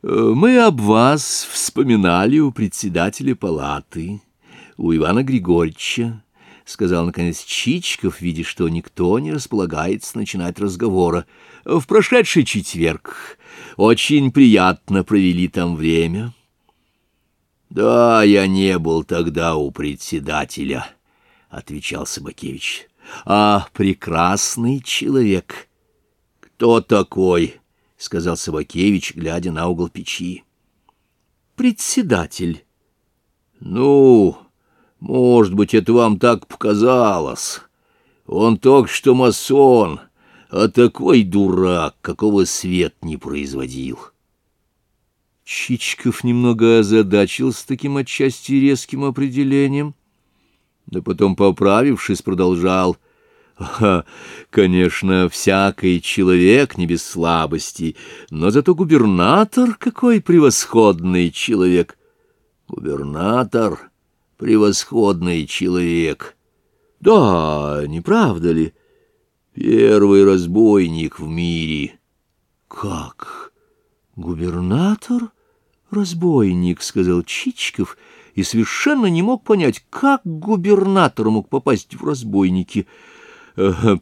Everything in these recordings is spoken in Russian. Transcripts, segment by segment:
Мы об вас вспоминали у председателя палаты, у Ивана Григорьевича, — сказал, наконец, Чичиков, видя, что никто не располагается начинать разговора. В прошедший четверг очень приятно провели там время. — Да, я не был тогда у председателя, — отвечал Собакевич. — А прекрасный человек. — Кто такой? —— сказал Собакевич, глядя на угол печи. «Председатель». «Ну, может быть, это вам так показалось. Он только что масон, а такой дурак, какого свет не производил». Чичиков немного озадачился таким отчасти резким определением, да потом, поправившись, продолжал — Ха, конечно, всякий человек не без слабостей, но зато губернатор какой превосходный человек. Губернатор — превосходный человек. Да, не правда ли? Первый разбойник в мире. Как? Губернатор? Разбойник, — сказал Чичиков, и совершенно не мог понять, как губернатор мог попасть в разбойники —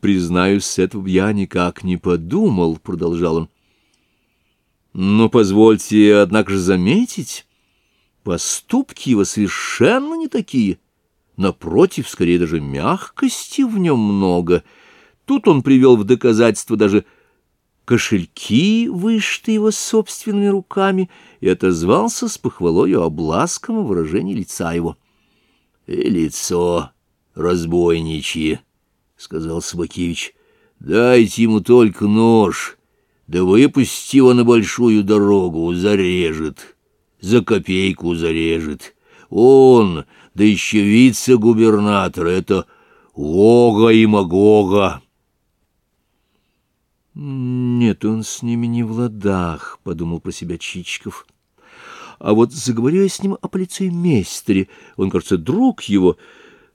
«Признаюсь, с этого я никак не подумал», — продолжал он. «Но позвольте, однако же, заметить, поступки его совершенно не такие. Напротив, скорее даже мягкости в нем много. Тут он привел в доказательство даже кошельки, вышитые его собственными руками, и отозвался с похвалою об ласковом выражении лица его. И лицо разбойничье, — сказал Собакевич. — Дайте ему только нож, да выпусти его на большую дорогу, зарежет, за копейку зарежет. Он, да еще вице-губернатор, это Гога и Магога. «Нет, он с ними не в ладах», — подумал про себя Чичиков. «А вот заговорю я с ним о полицеймейстере. Он, кажется, друг его».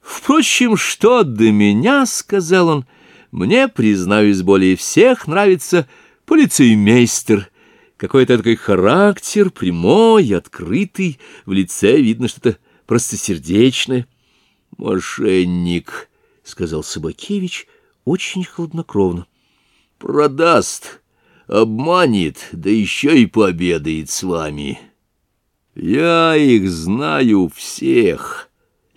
«Впрочем, что до меня, — сказал он, — мне, признаюсь, более всех нравится полицеймейстер. Какой-то такой характер, прямой, открытый, в лице видно что-то простосердечное. «Мошенник», — сказал Собакевич очень хладнокровно. «Продаст, обманет, да еще и пообедает с вами. Я их знаю всех».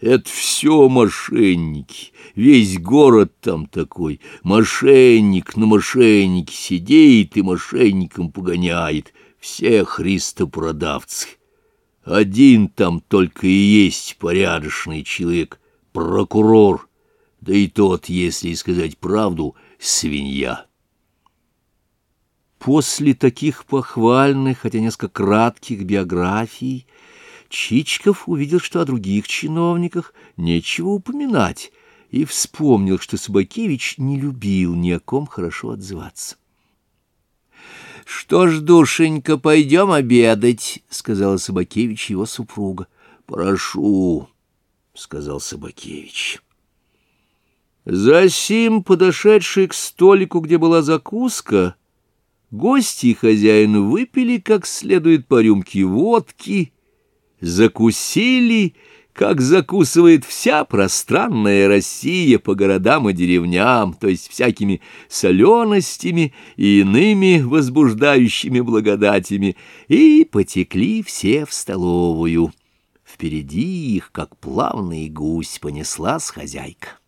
Это все мошенники, весь город там такой. Мошенник на мошеннике сидит и мошенником погоняет. Все христопродавцы. Один там только и есть порядочный человек, прокурор, да и тот, если сказать правду, свинья. После таких похвальных, хотя несколько кратких биографий, Чичков увидел, что о других чиновниках нечего упоминать, и вспомнил, что Собакевич не любил ни о ком хорошо отзываться. — Что ж, душенька, пойдем обедать, — сказала Собакевич его супруга. — Прошу, — сказал Собакевич. Засим, подошедший к столику, где была закуска, гости и хозяин выпили как следует по рюмке водки закусили, как закусывает вся пространная Россия по городам и деревням, то есть всякими соленостями и иными возбуждающими благодатями, и потекли все в столовую. Впереди их, как плавный гусь, понеслась хозяйка.